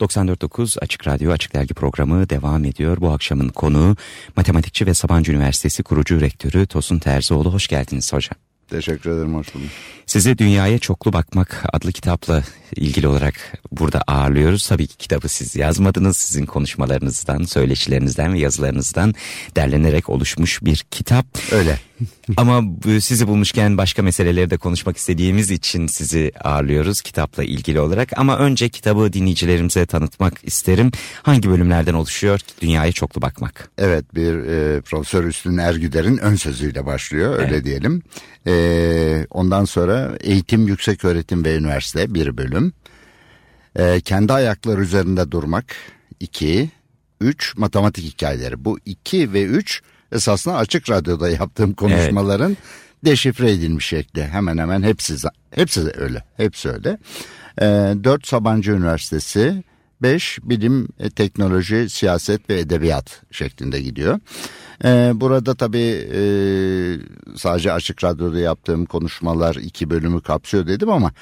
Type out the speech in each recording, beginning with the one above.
94.9 Açık Radyo Açık Dergi programı devam ediyor. Bu akşamın konuğu matematikçi ve Sabancı Üniversitesi kurucu rektörü Tosun Terzioğlu. Hoş geldiniz hocam. Teşekkür ederim, hoş bulduk. Sizi Dünyaya Çoklu Bakmak adlı kitapla ilgili olarak burada ağırlıyoruz. Tabii ki kitabı siz yazmadınız. Sizin konuşmalarınızdan, söyleşilerinizden ve yazılarınızdan derlenerek oluşmuş bir kitap. Öyle. Ama sizi bulmuşken başka meseleleri de konuşmak istediğimiz için sizi ağırlıyoruz kitapla ilgili olarak. Ama önce kitabı dinleyicilerimize tanıtmak isterim. Hangi bölümlerden oluşuyor Dünyaya Çoklu Bakmak? Evet bir e, Profesör Üstün Ergüder'in ön sözüyle başlıyor öyle evet. diyelim. E, ondan sonra Eğitim, Yüksek Öğretim ve Üniversite bir bölüm. E, kendi ayakları üzerinde durmak iki. Üç matematik hikayeleri. Bu iki ve üç esasında açık radyoda yaptığım konuşmaların evet. deşifre edilmiş şekli. Hemen hemen hepsi hepsi de öyle. Hepsi öyle. E, dört Sabancı Üniversitesi, beş bilim, e, teknoloji, siyaset ve edebiyat şeklinde gidiyor. Ee, burada tabii e, sadece açık radyoda yaptığım konuşmalar iki bölümü kapsıyor dedim ama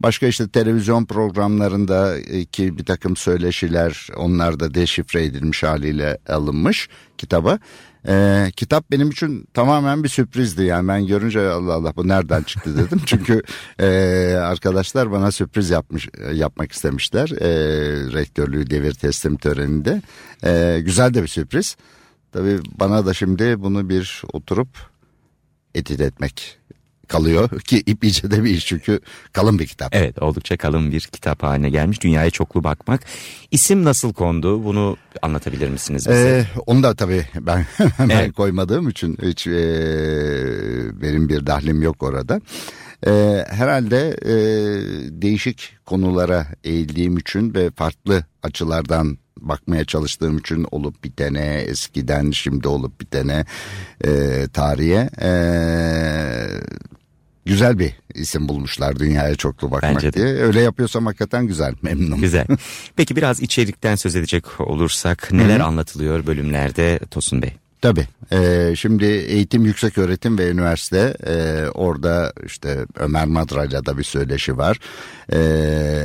başka işte televizyon programlarında ki bir takım söyleşiler onlar da deşifre edilmiş haliyle alınmış kitaba. Ee, kitap benim için tamamen bir sürprizdi. Yani ben görünce Allah Allah bu nereden çıktı dedim. Çünkü e, arkadaşlar bana sürpriz yapmış yapmak istemişler e, rektörlüğü devir teslim töreninde. E, güzel de bir sürpriz. Tabii bana da şimdi bunu bir oturup etit etmek kalıyor ki ipice de bir iş çünkü kalın bir kitap. Evet oldukça kalın bir kitap haline gelmiş. Dünyaya çoklu bakmak. İsim nasıl kondu bunu anlatabilir misiniz bize? Ee, onu da tabii ben hemen evet. koymadığım için hiç e, benim bir dahlim yok orada. E, herhalde e, değişik konulara eğildiğim için ve farklı açılardan bakmaya çalıştığım için olup bitene eskiden şimdi olup bitene e, tarihe e, güzel bir isim bulmuşlar dünyaya çoklu bakmak Bence de. diye. Öyle yapıyorsam hakikaten güzel memnunum. Güzel. Peki biraz içerikten söz edecek olursak neler Hı-hı. anlatılıyor bölümlerde Tosun Bey? Tabii. Ee, şimdi eğitim, yüksek öğretim ve üniversite e, orada işte Ömer Madra'yla da bir söyleşi var. E,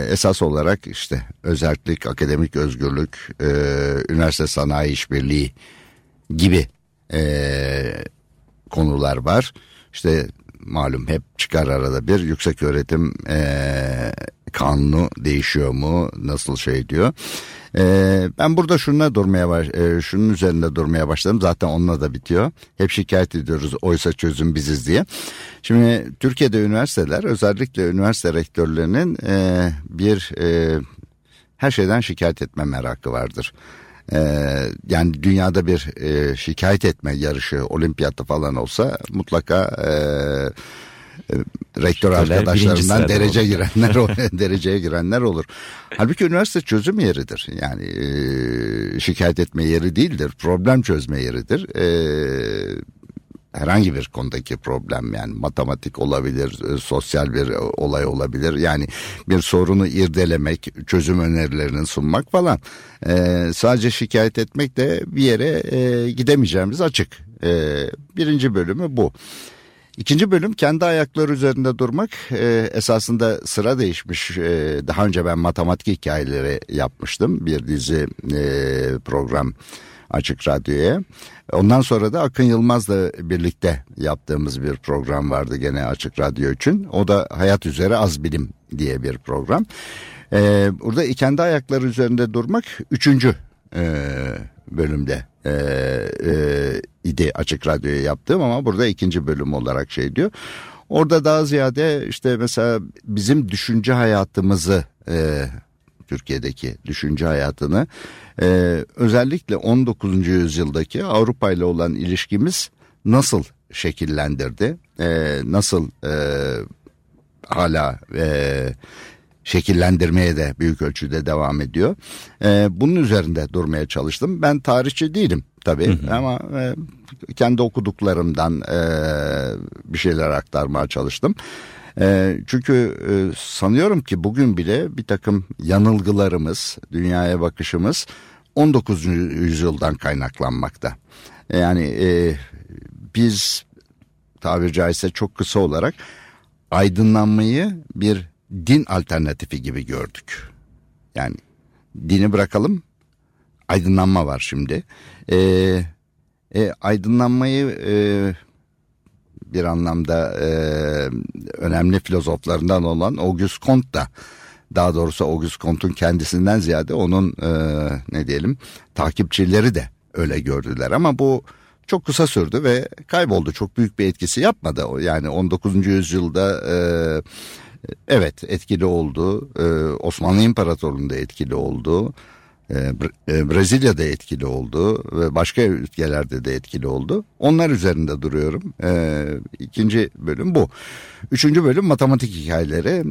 esas olarak işte özellik, akademik özgürlük, e, üniversite sanayi işbirliği gibi e, konular var. İşte malum hep çıkar arada bir yüksek öğretim e, kanunu değişiyor mu nasıl şey diyor. E, ben burada şuna durmaya baş, e, şunun üzerinde durmaya başladım zaten onunla da bitiyor. Hep şikayet ediyoruz oysa çözüm biziz diye. Şimdi Türkiye'de üniversiteler özellikle üniversite rektörlerinin e, bir e, her şeyden şikayet etme merakı vardır. Ee, yani dünyada bir e, şikayet etme yarışı olimpiyatı falan olsa mutlaka e, e rektör arkadaşlarından derece olur. girenler dereceye girenler olur. Halbuki üniversite çözüm yeridir. Yani e, şikayet etme yeri değildir. Problem çözme yeridir. E, herhangi bir konudaki problem yani matematik olabilir, e, sosyal bir olay olabilir. Yani bir sorunu irdelemek, çözüm önerilerini sunmak falan. Ee, sadece şikayet etmek de bir yere e, gidemeyeceğimiz açık. Ee, birinci bölümü bu. İkinci bölüm kendi ayakları üzerinde durmak e, esasında sıra değişmiş. E, daha önce ben matematik hikayeleri yapmıştım bir dizi e, program Açık Radyo'ya. Ondan sonra da Akın Yılmaz'la birlikte yaptığımız bir program vardı gene Açık Radyo için. O da Hayat Üzere Az Bilim diye bir program. Ee, burada kendi ayakları üzerinde durmak üçüncü e, bölümde e, e, idi Açık Radyo'ya yaptığım ama burada ikinci bölüm olarak şey diyor. Orada daha ziyade işte mesela bizim düşünce hayatımızı e, Türkiye'deki düşünce hayatını e, özellikle 19. yüzyıldaki Avrupa ile olan ilişkimiz nasıl şekillendirdi? E, nasıl e, hala e, şekillendirmeye de büyük ölçüde devam ediyor. E, bunun üzerinde durmaya çalıştım. Ben tarihçi değilim tabii hı hı. ama e, kendi okuduklarımdan e, bir şeyler aktarmaya çalıştım. E, çünkü e, sanıyorum ki bugün bile bir takım yanılgılarımız, dünyaya bakışımız 19. yüzyıldan kaynaklanmakta. Yani e, biz tabiri caizse çok kısa olarak aydınlanmayı bir din alternatifi gibi gördük. Yani dini bırakalım aydınlanma var şimdi. E, e, aydınlanmayı e, bir anlamda e, önemli filozoflarından olan Auguste Comte da daha doğrusu Auguste Comte'un kendisinden ziyade onun e, ne diyelim takipçileri de öyle gördüler ama bu çok kısa sürdü ve kayboldu. Çok büyük bir etkisi yapmadı. Yani 19. yüzyılda e, evet etkili oldu. E, Osmanlı İmparatorluğu'nda etkili oldu. E, e, Brezilya'da etkili oldu ve başka ülkelerde de etkili oldu. Onlar üzerinde duruyorum. E, ikinci bölüm bu. Üçüncü bölüm matematik hikayeleri.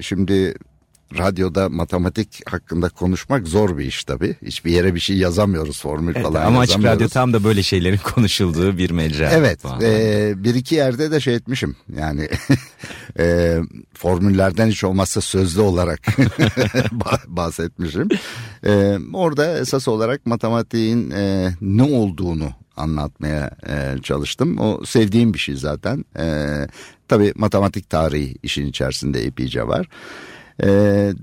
Şimdi radyoda matematik hakkında konuşmak zor bir iş tabii. Hiçbir yere bir şey yazamıyoruz formül evet, falan Ama açık radyo tam da böyle şeylerin konuşulduğu bir mecra. Evet e, bir iki yerde de şey etmişim yani e, formüllerden hiç olmazsa sözlü olarak bahsetmişim. E, orada esas olarak matematiğin e, ne olduğunu anlatmaya e, çalıştım. O sevdiğim bir şey zaten. E, tabii matematik tarihi işin içerisinde epeyce var. E,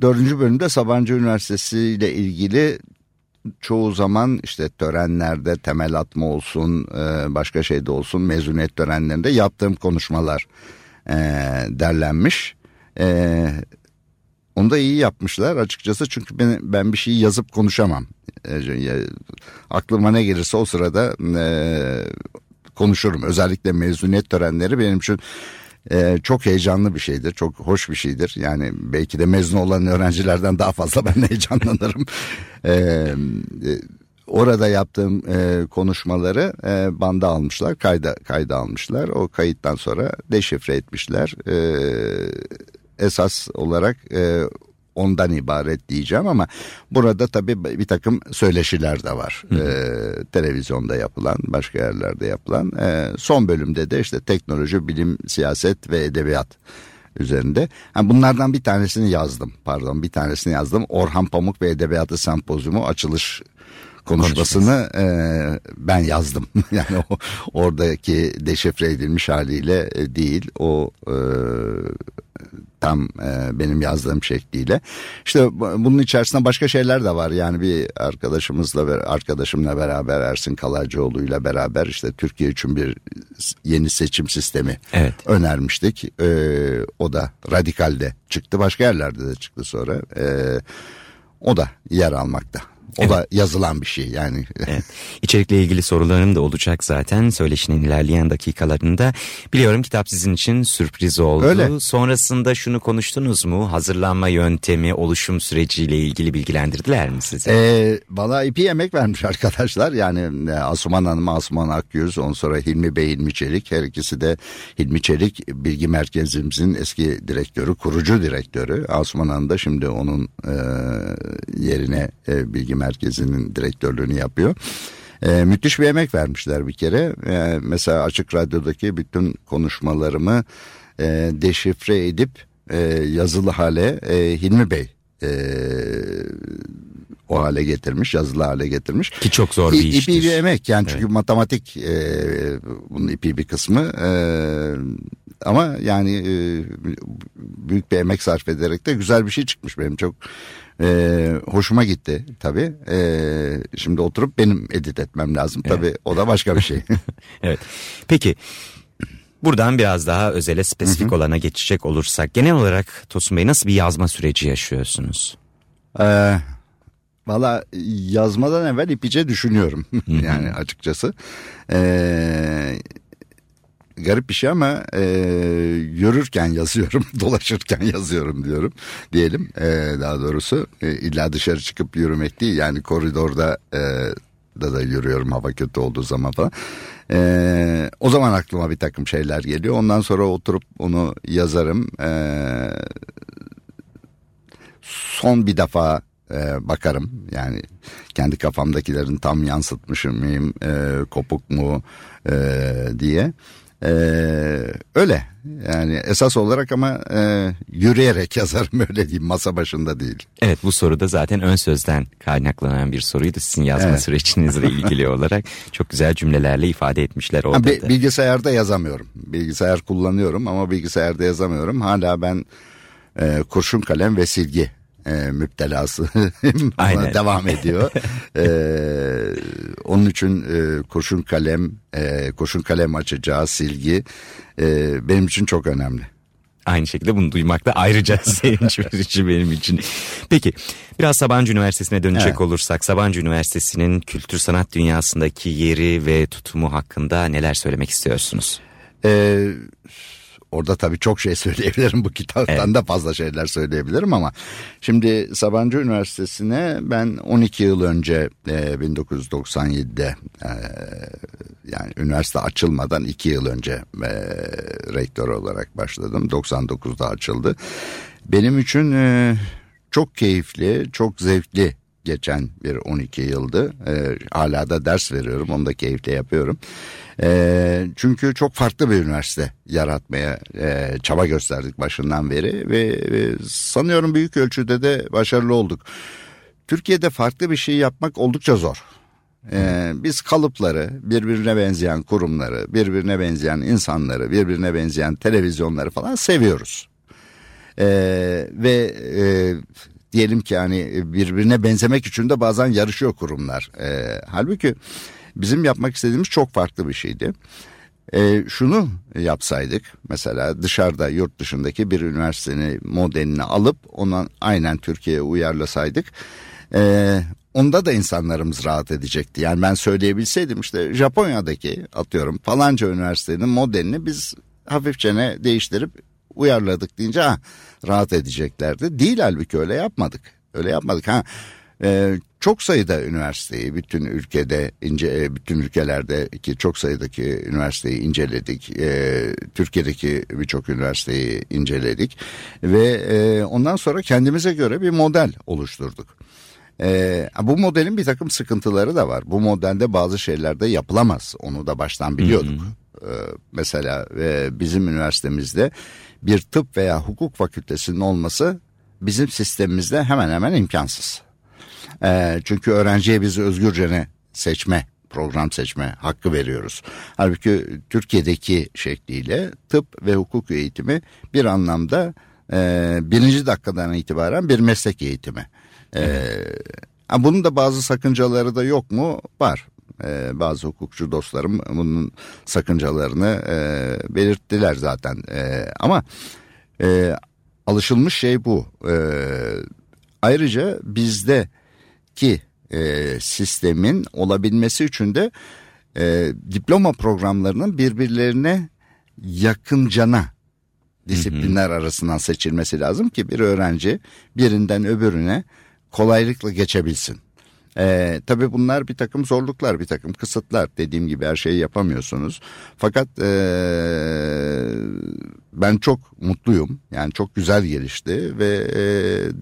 dördüncü bölümde Sabancı Üniversitesi ile ilgili çoğu zaman işte törenlerde temel atma olsun e, başka şeyde olsun mezuniyet törenlerinde yaptığım konuşmalar e, derlenmiş. E, onu da iyi yapmışlar açıkçası çünkü ben, ben bir şey yazıp konuşamam. E, aklıma ne gelirse o sırada e, konuşurum. Özellikle mezuniyet törenleri benim için e, çok heyecanlı bir şeydir. Çok hoş bir şeydir. Yani belki de mezun olan öğrencilerden daha fazla ben heyecanlanırım. E, e, orada yaptığım e, konuşmaları e, banda almışlar, kayda kayda almışlar. O kayıttan sonra deşifre etmişler. E, esas olarak e, ondan ibaret diyeceğim ama burada tabii bir takım söyleşiler de var. Hı. Ee, televizyonda yapılan, başka yerlerde yapılan. Ee, son bölümde de işte teknoloji, bilim, siyaset ve edebiyat üzerinde. Yani bunlardan bir tanesini yazdım. Pardon, bir tanesini yazdım. Orhan Pamuk ve Edebiyatı Sempozyumu açılış konuşmasını e, ben yazdım. yani o oradaki deşifre edilmiş haliyle e, değil. O e, tam e, benim yazdığım şekliyle. İşte bunun içerisinde başka şeyler de var. Yani bir arkadaşımızla arkadaşımla beraber Ersin Kalaycıoğlu ile beraber işte Türkiye için bir yeni seçim sistemi evet. önermiştik. E, o da radikalde çıktı. Başka yerlerde de çıktı sonra. E, o da yer almakta. O evet. da yazılan bir şey yani. Evet. İçerikle ilgili sorularım da olacak zaten söyleşinin ilerleyen dakikalarında. Biliyorum kitap sizin için sürpriz oldu. Öyle. Sonrasında şunu konuştunuz mu? Hazırlanma yöntemi, oluşum süreciyle ilgili bilgilendirdiler mi size? Ee, Valla ipi yemek vermiş arkadaşlar. Yani e, Asuman Hanım, Asuman Akyüz, ondan sonra Hilmi Bey, Hilmi Çelik. Her ikisi de Hilmi Çelik bilgi merkezimizin eski direktörü, kurucu direktörü. Asuman Hanım da şimdi onun e, yerine e, bilgi merkezinin direktörlüğünü yapıyor. E, müthiş bir emek vermişler bir kere. E, mesela Açık Radyo'daki bütün konuşmalarımı e, deşifre edip e, yazılı hale e, Hilmi Bey e, o hale getirmiş, yazılı hale getirmiş. Ki çok zor bir İ, iştir. İpi bir emek yani çünkü evet. matematik e, bunun ipi bir kısmı. E, ama yani e, büyük bir emek sarf ederek de güzel bir şey çıkmış benim çok e, hoşuma gitti tabii. E, şimdi oturup benim edit etmem lazım evet. o da başka bir şey. evet. Peki buradan biraz daha özele spesifik Hı-hı. olana geçecek olursak genel olarak Tosun Bey nasıl bir yazma süreci yaşıyorsunuz? Ee, Valla yazmadan evvel ipice düşünüyorum yani açıkçası. Ee, garip bir şey ama e, yürürken yazıyorum, dolaşırken yazıyorum diyorum diyelim e, daha doğrusu. E, illa dışarı çıkıp yürümek değil yani koridorda e, da da yürüyorum hava kötü olduğu zaman falan. E, o zaman aklıma bir takım şeyler geliyor. Ondan sonra oturup onu yazarım. E, son bir defa e, bakarım. Yani kendi kafamdakilerin tam yansıtmışım mıyım, e, kopuk mu e, diye. Ee, öyle yani esas olarak ama e, yürüyerek yazarım öyle diyeyim masa başında değil. Evet bu soruda zaten ön sözden kaynaklanan bir soruydu sizin yazma evet. sürecinizle ilgili olarak. Çok güzel cümlelerle ifade etmişler orada ha, da. Bilgisayarda yazamıyorum. Bilgisayar kullanıyorum ama bilgisayarda yazamıyorum. Hala ben e, kurşun kalem ve silgi e, müptelası devam ediyor. e, onun için e, kurşun kalem, e, kurşun kalem açacağı silgi e, benim için çok önemli. Aynı şekilde bunu duymak da ayrıca sevinç verici benim için. Peki biraz Sabancı Üniversitesi'ne dönecek evet. olursak Sabancı Üniversitesi'nin kültür sanat dünyasındaki yeri ve tutumu hakkında neler söylemek istiyorsunuz? Ee, Orada tabii çok şey söyleyebilirim bu kitaptan evet. da fazla şeyler söyleyebilirim ama şimdi Sabancı Üniversitesi'ne ben 12 yıl önce e, 1997'de e, yani üniversite açılmadan 2 yıl önce e, rektör olarak başladım. 99'da açıldı. Benim için e, çok keyifli, çok zevkli geçen bir 12 yıldı. E, hala da ders veriyorum, onu da keyifle yapıyorum. E, çünkü çok farklı bir üniversite yaratmaya e, çaba gösterdik başından beri ve e, sanıyorum büyük ölçüde de başarılı olduk. Türkiye'de farklı bir şey yapmak oldukça zor. Ee, biz kalıpları, birbirine benzeyen kurumları, birbirine benzeyen insanları, birbirine benzeyen televizyonları falan seviyoruz. Ee, ve e, diyelim ki hani birbirine benzemek için de bazen yarışıyor kurumlar. Ee, halbuki Bizim yapmak istediğimiz çok farklı bir şeydi. E, şunu yapsaydık mesela dışarıda yurt dışındaki bir üniversitenin modelini alıp ona aynen Türkiye'ye uyarlasaydık e, onda da insanlarımız rahat edecekti. Yani ben söyleyebilseydim işte Japonya'daki atıyorum falanca üniversitenin modelini biz hafifçe ne değiştirip uyarladık deyince ha, rahat edeceklerdi. Değil halbuki öyle yapmadık. Öyle yapmadık. Ha ee, çok sayıda üniversiteyi bütün ülkede ince e, bütün ülkelerde ki çok sayıdaki üniversiteyi inceledik. Ee, Türkiye'deki birçok üniversiteyi inceledik ve e, ondan sonra kendimize göre bir model oluşturduk. Ee, bu modelin bir takım sıkıntıları da var. Bu modelde bazı şeyler de yapılamaz. Onu da baştan biliyorduk. Ee, mesela e, bizim üniversitemizde bir tıp veya hukuk fakültesinin olması bizim sistemimizde hemen hemen imkansız. E, çünkü öğrenciye biz özgürce ne seçme program seçme hakkı veriyoruz. Halbuki Türkiye'deki şekliyle tıp ve hukuk eğitimi bir anlamda e, birinci dakikadan itibaren bir meslek eğitimi. E, bunun da bazı sakıncaları da yok mu? Var. E, bazı hukukçu dostlarım bunun sakıncalarını e, belirttiler zaten. E, ama e, alışılmış şey bu. E, ayrıca bizde ki e, sistemin olabilmesi için de e, diploma programlarının birbirlerine yakıncana disiplinler hı hı. arasından seçilmesi lazım ki bir öğrenci birinden öbürüne kolaylıkla geçebilsin. Ee, tabii bunlar bir takım zorluklar, bir takım kısıtlar. Dediğim gibi her şeyi yapamıyorsunuz. Fakat ee, ben çok mutluyum. Yani çok güzel gelişti ve e,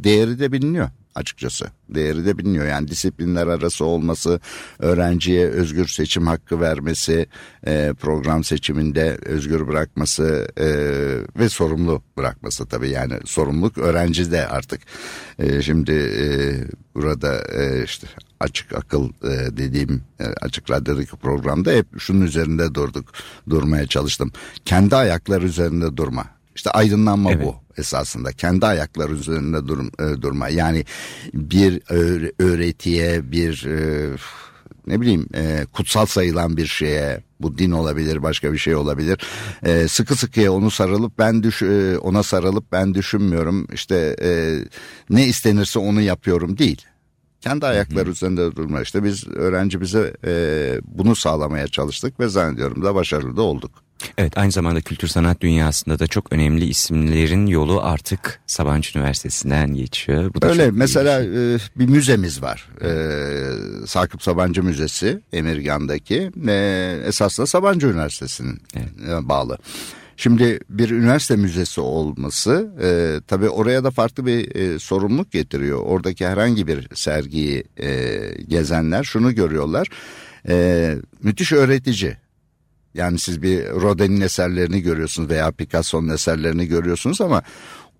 değeri de biliniyor açıkçası. Değeri de biliniyor. Yani disiplinler arası olması, öğrenciye özgür seçim hakkı vermesi, e, program seçiminde özgür bırakması e, ve sorumlu bırakması tabii. Yani sorumluluk öğrenci de artık. E, şimdi e, burada e, işte açık akıl e, dediğim e, açık radyodaki programda hep şunun üzerinde durduk, durmaya çalıştım. Kendi ayakları üzerinde durma işte aydınlanma evet. bu esasında. Kendi ayakları üzerinde durum, e, durma. Yani bir öğretiye, bir e, ne bileyim e, kutsal sayılan bir şeye bu din olabilir başka bir şey olabilir e, sıkı sıkıya onu sarılıp ben düş e, ona sarılıp ben düşünmüyorum işte e, ne istenirse onu yapıyorum değil kendi ayakları Hı-hı. üzerinde durma işte biz öğrenci bize e, bunu sağlamaya çalıştık ve zannediyorum da başarılı da olduk. Evet aynı zamanda kültür sanat dünyasında da çok önemli isimlerin yolu artık Sabancı Üniversitesi'nden geçiyor. Bu da Öyle mesela bir, şey. bir müzemiz var. Ee, Sakıp Sabancı Müzesi Emirgan'daki e, esasında Sabancı Üniversitesi'nin evet. bağlı. Şimdi bir üniversite müzesi olması e, tabii oraya da farklı bir e, sorumluluk getiriyor. Oradaki herhangi bir sergiyi e, gezenler şunu görüyorlar. E, müthiş öğretici yani siz bir Rodin'in eserlerini görüyorsunuz veya Picasso'nun eserlerini görüyorsunuz ama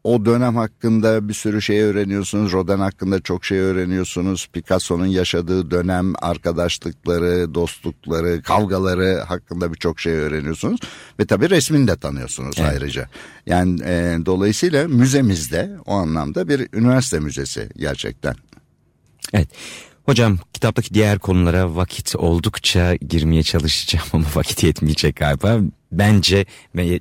o dönem hakkında bir sürü şey öğreniyorsunuz. Rodin hakkında çok şey öğreniyorsunuz. Picasso'nun yaşadığı dönem arkadaşlıkları, dostlukları, kavgaları hakkında birçok şey öğreniyorsunuz. Ve tabii resmini de tanıyorsunuz evet. ayrıca. Yani e, dolayısıyla müzemizde o anlamda bir üniversite müzesi gerçekten. Evet. Hocam kitaptaki diğer konulara vakit oldukça girmeye çalışacağım ama vakit yetmeyecek galiba. Bence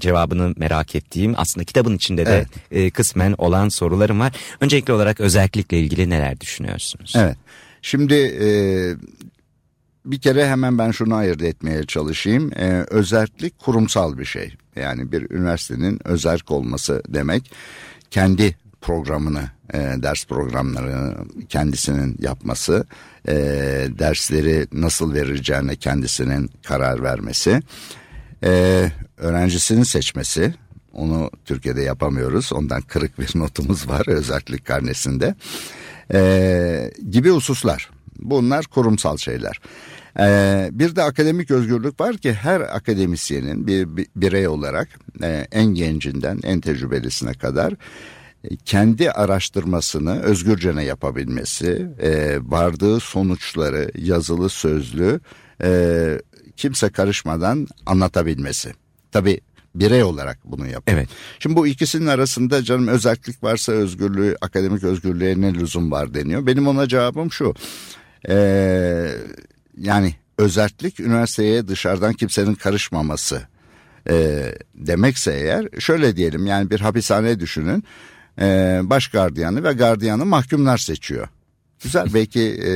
cevabını merak ettiğim aslında kitabın içinde de evet. e, kısmen olan sorularım var. Öncelikli olarak özellikle ilgili neler düşünüyorsunuz? Evet. Şimdi e, bir kere hemen ben şunu ayırt etmeye çalışayım. Ee, özellik kurumsal bir şey. Yani bir üniversitenin özerk olması demek kendi programını, e, ders programlarını kendisinin yapması, e, dersleri nasıl verileceğine kendisinin karar vermesi, e, öğrencisinin seçmesi, onu Türkiye'de yapamıyoruz. Ondan kırık bir notumuz var özellik karnesinde. E, gibi hususlar. Bunlar kurumsal şeyler. Ee, bir de akademik özgürlük var ki her akademisyenin bir, bir birey olarak e, en gencinden en tecrübelisine kadar kendi araştırmasını özgürcene yapabilmesi, e, vardığı sonuçları yazılı sözlü e, kimse karışmadan anlatabilmesi. Tabi birey olarak bunu yapıyor. Evet. Şimdi bu ikisinin arasında canım özellik varsa özgürlüğü, akademik özgürlüğe ne lüzum var deniyor. Benim ona cevabım şu. Ee, yani özellik üniversiteye dışarıdan kimsenin karışmaması e, demekse eğer şöyle diyelim yani bir hapishane düşünün e, baş gardiyanı ve gardiyanı mahkumlar seçiyor. Güzel belki e,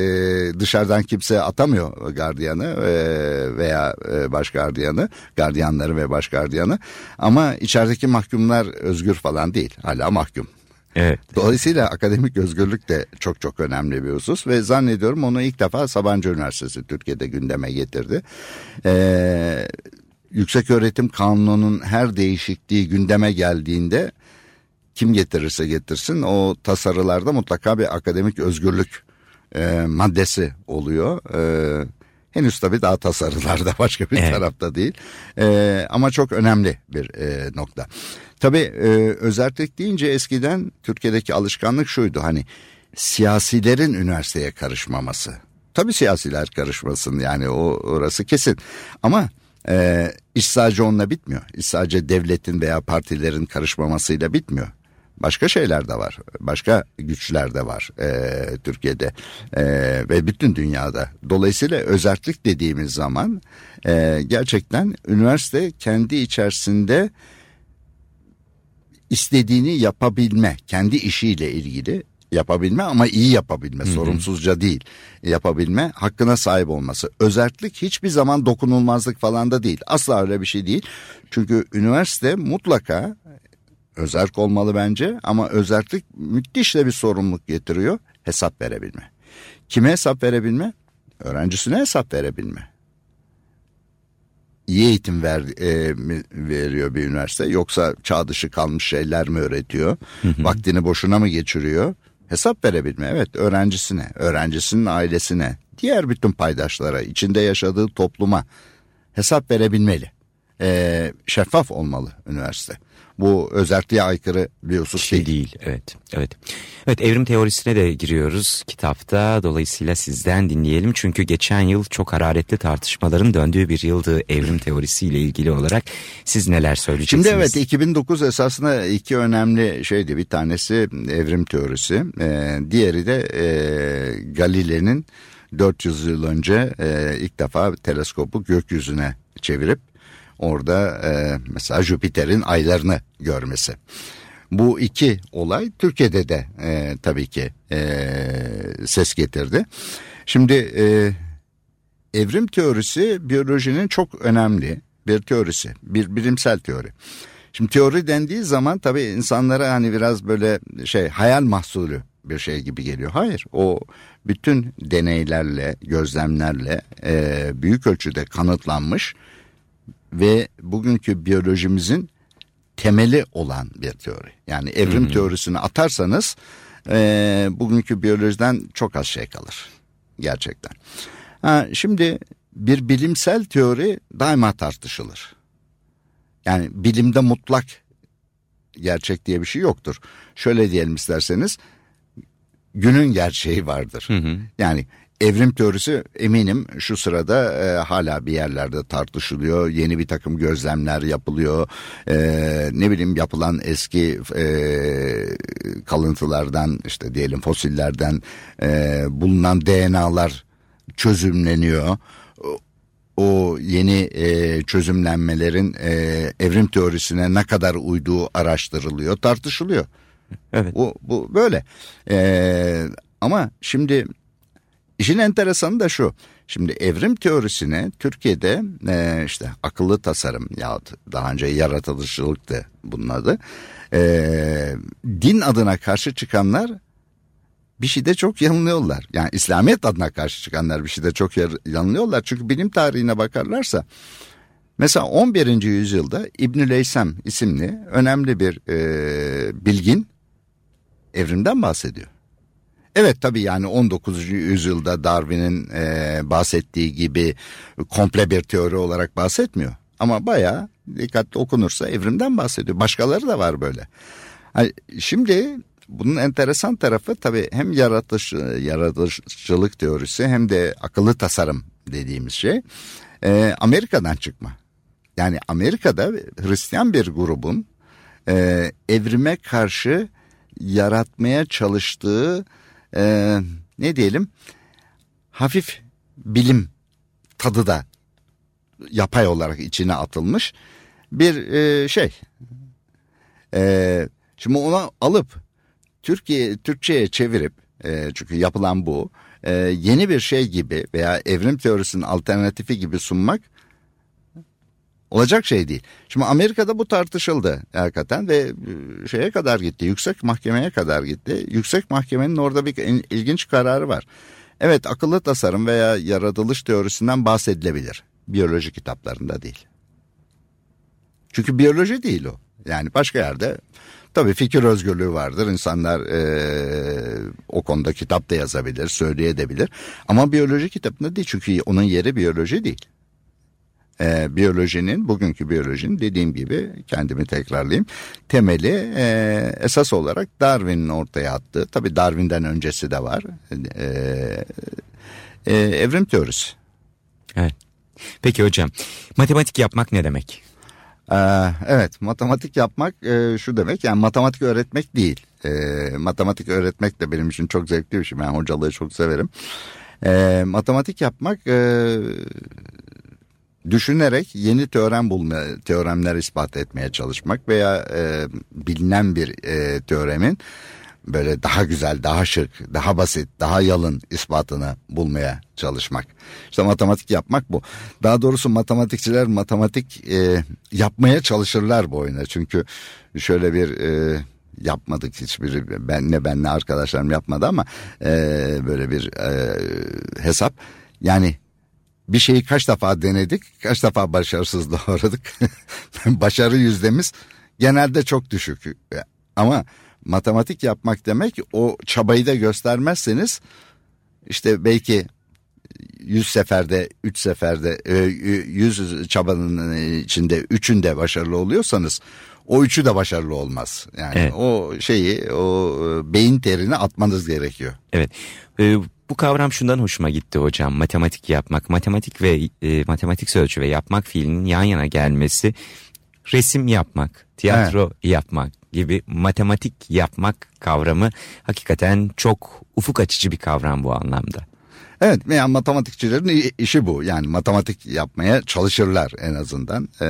dışarıdan kimse atamıyor gardiyanı e, veya e, baş gardiyanı, gardiyanları ve baş gardiyanı ama içerideki mahkumlar özgür falan değil hala mahkum. Evet. Dolayısıyla akademik özgürlük de çok çok önemli bir husus ve zannediyorum onu ilk defa Sabancı Üniversitesi Türkiye'de gündeme getirdi. Ee, Yüksek Öğretim Kanunu'nun her değişikliği gündeme geldiğinde kim getirirse getirsin o tasarılarda mutlaka bir akademik özgürlük e, maddesi oluyor. E, henüz tabii daha tasarılarda başka bir evet. tarafta değil e, ama çok önemli bir e, nokta. Tabii e, özellik deyince eskiden Türkiye'deki alışkanlık şuydu hani siyasilerin üniversiteye karışmaması. Tabii siyasiler karışmasın yani o orası kesin ama e, iş sadece onunla bitmiyor. İş sadece devletin veya partilerin karışmamasıyla bitmiyor başka şeyler de var. Başka güçler de var e, Türkiye'de e, ve bütün dünyada. Dolayısıyla özellik dediğimiz zaman e, gerçekten üniversite kendi içerisinde istediğini yapabilme, kendi işiyle ilgili yapabilme ama iyi yapabilme, Hı-hı. sorumsuzca değil yapabilme, hakkına sahip olması. Özellik hiçbir zaman dokunulmazlık falan da değil. Asla öyle bir şey değil. Çünkü üniversite mutlaka özerk olmalı bence ama özerklik müthiş de bir sorumluluk getiriyor. Hesap verebilme. Kime hesap verebilme? Öğrencisine hesap verebilme. İyi eğitim ver, e, veriyor bir üniversite yoksa çağ dışı kalmış şeyler mi öğretiyor? Hı hı. Vaktini boşuna mı geçiriyor? Hesap verebilme evet öğrencisine, öğrencisinin ailesine, diğer bütün paydaşlara, içinde yaşadığı topluma hesap verebilmeli. E, şeffaf olmalı üniversite bu özelliğe aykırı bir husus şey değil. değil. Evet, evet. Evet, evrim teorisine de giriyoruz kitapta. Dolayısıyla sizden dinleyelim. Çünkü geçen yıl çok hararetli tartışmaların döndüğü bir yıldı evrim teorisiyle ilgili olarak. Siz neler söyleyeceksiniz? Şimdi evet 2009 esasında iki önemli şeydi. Bir tanesi evrim teorisi. Ee, diğeri de e, Galile'nin 400 yıl önce e, ilk defa teleskopu gökyüzüne çevirip orada e, mesela Jüpiter'in aylarını görmesi. Bu iki olay Türkiye'de de e, tabii ki e, ses getirdi. Şimdi e, evrim teorisi biyolojinin çok önemli bir teorisi, bir bilimsel teori. Şimdi teori dendiği zaman tabii insanlara hani biraz böyle şey hayal mahsulü bir şey gibi geliyor. Hayır o bütün deneylerle, gözlemlerle e, büyük ölçüde kanıtlanmış ve bugünkü biyolojimizin temeli olan bir teori. Yani evrim hmm. teorisini atarsanız e, bugünkü biyolojiden çok az şey kalır. Gerçekten. Ha, şimdi bir bilimsel teori daima tartışılır. Yani bilimde mutlak gerçek diye bir şey yoktur. Şöyle diyelim isterseniz günün gerçeği vardır. Hı hı. Yani evrim teorisi eminim şu sırada e, hala bir yerlerde tartışılıyor. Yeni bir takım gözlemler yapılıyor. E, ne bileyim yapılan eski e, kalıntılardan işte diyelim fosillerden e, bulunan DNA'lar çözümleniyor. O yeni e, çözümlenmelerin e, evrim teorisine ne kadar uyduğu araştırılıyor, tartışılıyor. Evet. Bu, bu böyle. E, ama şimdi İşin enteresanı da şu. Şimdi evrim teorisine Türkiye'de e, işte akıllı tasarım ya daha önce yaratılışçılıktı bunun adı. E, din adına karşı çıkanlar bir şeyde çok yanılıyorlar. Yani İslamiyet adına karşı çıkanlar bir şeyde çok yanılıyorlar. Çünkü bilim tarihine bakarlarsa mesela 11. yüzyılda İbnül Eysem isimli önemli bir e, bilgin evrimden bahsediyor. Evet tabii yani 19. yüzyılda Darwin'in e, bahsettiği gibi komple bir teori olarak bahsetmiyor. Ama bayağı dikkatli okunursa evrimden bahsediyor. Başkaları da var böyle. Şimdi bunun enteresan tarafı tabii hem yaratış, yaratıcılık teorisi hem de akıllı tasarım dediğimiz şey e, Amerika'dan çıkma. Yani Amerika'da Hristiyan bir grubun e, evrime karşı yaratmaya çalıştığı e, ne diyelim hafif bilim tadı da yapay olarak içine atılmış bir e, şey. E, şimdi ona alıp Türkiye Türkçe'ye çevirip e, çünkü yapılan bu e, yeni bir şey gibi veya evrim teorisinin alternatifi gibi sunmak Olacak şey değil. Şimdi Amerika'da bu tartışıldı hakikaten ve e, şeye kadar gitti. Yüksek mahkemeye kadar gitti. Yüksek mahkemenin orada bir ilginç kararı var. Evet akıllı tasarım veya yaratılış teorisinden bahsedilebilir. Biyoloji kitaplarında değil. Çünkü biyoloji değil o. Yani başka yerde tabii fikir özgürlüğü vardır. İnsanlar e, o konuda kitap da yazabilir, söyleyebilir. Ama biyoloji kitabında değil çünkü onun yeri biyoloji değil e, biyolojinin bugünkü biyolojinin dediğim gibi kendimi tekrarlayayım temeli e, esas olarak Darwin'in ortaya attığı tabi Darwin'den öncesi de var e, e, evrim teorisi. Evet. Peki hocam matematik yapmak ne demek? Ee, evet matematik yapmak e, şu demek yani matematik öğretmek değil. E, matematik öğretmek de benim için çok zevkli bir şey. Ben hocalığı çok severim. E, matematik yapmak e, düşünerek yeni teorem bulma, teoremler ispat etmeye çalışmak veya e, bilinen bir e, teoremin böyle daha güzel, daha şık, daha basit, daha yalın ispatını bulmaya çalışmak. İşte matematik yapmak bu. Daha doğrusu matematikçiler matematik e, yapmaya çalışırlar bu oyuna. Çünkü şöyle bir e, yapmadık hiçbir ben ne ben ne arkadaşlarım yapmadı ama e, böyle bir e, hesap. Yani bir şeyi kaç defa denedik, kaç defa başarısızlığa uğradık. Başarı yüzdemiz genelde çok düşük. Ama matematik yapmak demek o çabayı da göstermezseniz işte belki yüz seferde, üç seferde, e, yüz çabanın içinde üçünde başarılı oluyorsanız o üçü de başarılı olmaz. Yani evet. o şeyi, o e, beyin terini atmanız gerekiyor. Evet. Ee, bu kavram şundan hoşuma gitti hocam. Matematik yapmak, matematik ve e, matematik sözcüğü ve yapmak fiilinin yan yana gelmesi, resim yapmak, tiyatro evet. yapmak gibi matematik yapmak kavramı hakikaten çok ufuk açıcı bir kavram bu anlamda. Evet yani matematikçilerin işi bu yani matematik yapmaya çalışırlar en azından ee,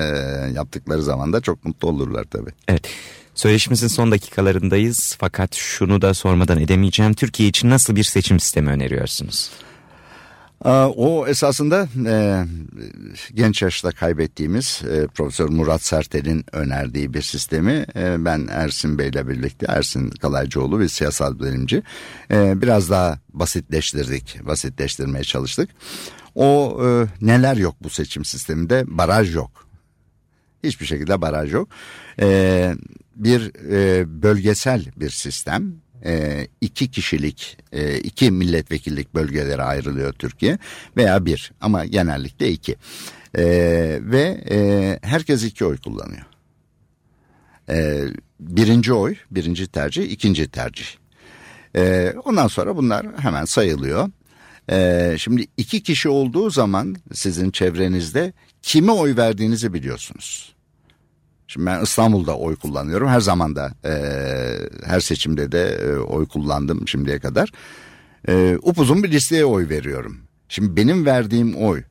yaptıkları zaman da çok mutlu olurlar tabii. Evet Söyleşimizin son dakikalarındayız fakat şunu da sormadan edemeyeceğim. Türkiye için nasıl bir seçim sistemi öneriyorsunuz? O esasında e, genç yaşta kaybettiğimiz e, Profesör Murat Sertel'in önerdiği bir sistemi e, ben Ersin Bey ile birlikte Ersin Kalaycıoğlu bir siyasal bilimci e, biraz daha basitleştirdik, basitleştirmeye çalıştık. O e, neler yok bu seçim sisteminde? Baraj yok. Hiçbir şekilde baraj yok. E, bir e, bölgesel bir sistem. E, iki kişilik, e, iki milletvekillik bölgelere ayrılıyor Türkiye veya bir ama genellikle iki. E, ve e, herkes iki oy kullanıyor. E, birinci oy, birinci tercih, ikinci tercih. E, ondan sonra bunlar hemen sayılıyor. E, şimdi iki kişi olduğu zaman sizin çevrenizde kime oy verdiğinizi biliyorsunuz. Şimdi ben İstanbul'da oy kullanıyorum. Her zaman da e, her seçimde de e, oy kullandım şimdiye kadar. E, upuzun bir listeye oy veriyorum. Şimdi benim verdiğim oy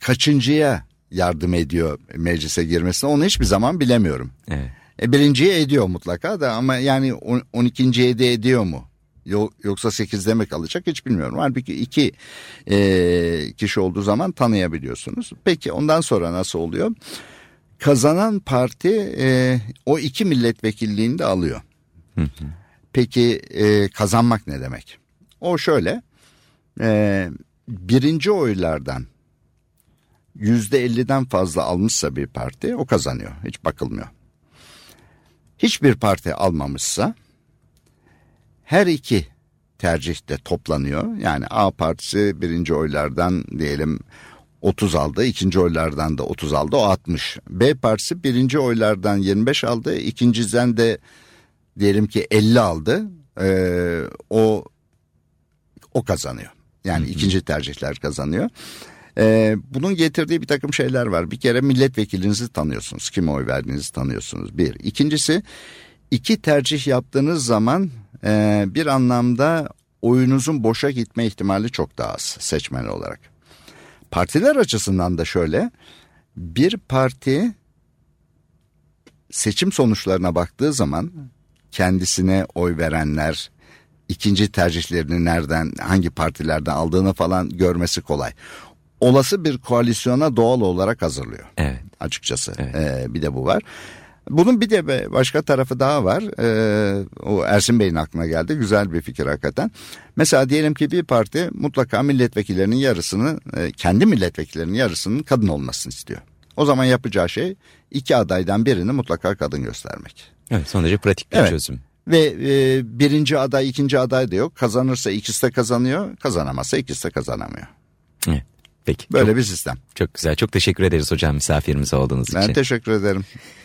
kaçıncıya yardım ediyor meclise girmesine onu hiçbir zaman bilemiyorum. Evet. E, birinciye ediyor mutlaka da ama yani 12. de ediyor mu? Yoksa 8'de mi kalacak hiç bilmiyorum. Halbuki iki e, kişi olduğu zaman tanıyabiliyorsunuz. Peki ondan sonra nasıl oluyor? Kazanan parti e, o iki milletvekilliğini de alıyor. Peki e, kazanmak ne demek? O şöyle e, birinci oylardan yüzde elliden fazla almışsa bir parti o kazanıyor. Hiç bakılmıyor. Hiçbir parti almamışsa her iki tercihte toplanıyor. Yani A partisi birinci oylardan diyelim 30 aldı. ikinci oylardan da 30 aldı. O 60. B partisi birinci oylardan 25 aldı. ikinciden de diyelim ki 50 aldı. Ee, o o kazanıyor. Yani hı hı. ikinci tercihler kazanıyor. Ee, bunun getirdiği bir takım şeyler var. Bir kere milletvekilinizi tanıyorsunuz. Kime oy verdiğinizi tanıyorsunuz. Bir. İkincisi iki tercih yaptığınız zaman e, bir anlamda oyunuzun boşa gitme ihtimali çok daha az seçmen olarak. Partiler açısından da şöyle bir parti seçim sonuçlarına baktığı zaman kendisine oy verenler ikinci tercihlerini nereden hangi partilerden aldığını falan görmesi kolay. Olası bir koalisyona doğal olarak hazırlıyor. Evet. Açıkçası. Evet. Ee, bir de bu var. Bunun bir de başka tarafı daha var. Ee, o Ersin Bey'in aklına geldi. Güzel bir fikir hakikaten. Mesela diyelim ki bir parti mutlaka milletvekillerinin yarısını, e, kendi milletvekillerinin yarısının kadın olmasını istiyor. O zaman yapacağı şey iki adaydan birini mutlaka kadın göstermek. Evet son derece pratik bir evet. çözüm. Ve e, birinci aday ikinci aday da yok. Kazanırsa ikisi de kazanıyor. Kazanamazsa ikisi de kazanamıyor. Evet. Peki. Böyle çok, bir sistem. Çok güzel. Çok teşekkür ederiz hocam misafirimiz olduğunuz ben için. Ben teşekkür ederim.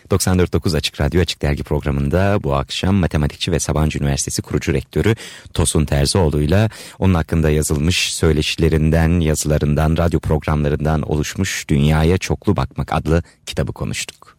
94.9 Açık Radyo Açık Dergi programında bu akşam matematikçi ve Sabancı Üniversitesi kurucu rektörü Tosun Terzioğlu'yla onun hakkında yazılmış söyleşilerinden, yazılarından, radyo programlarından oluşmuş Dünyaya Çoklu Bakmak adlı kitabı konuştuk.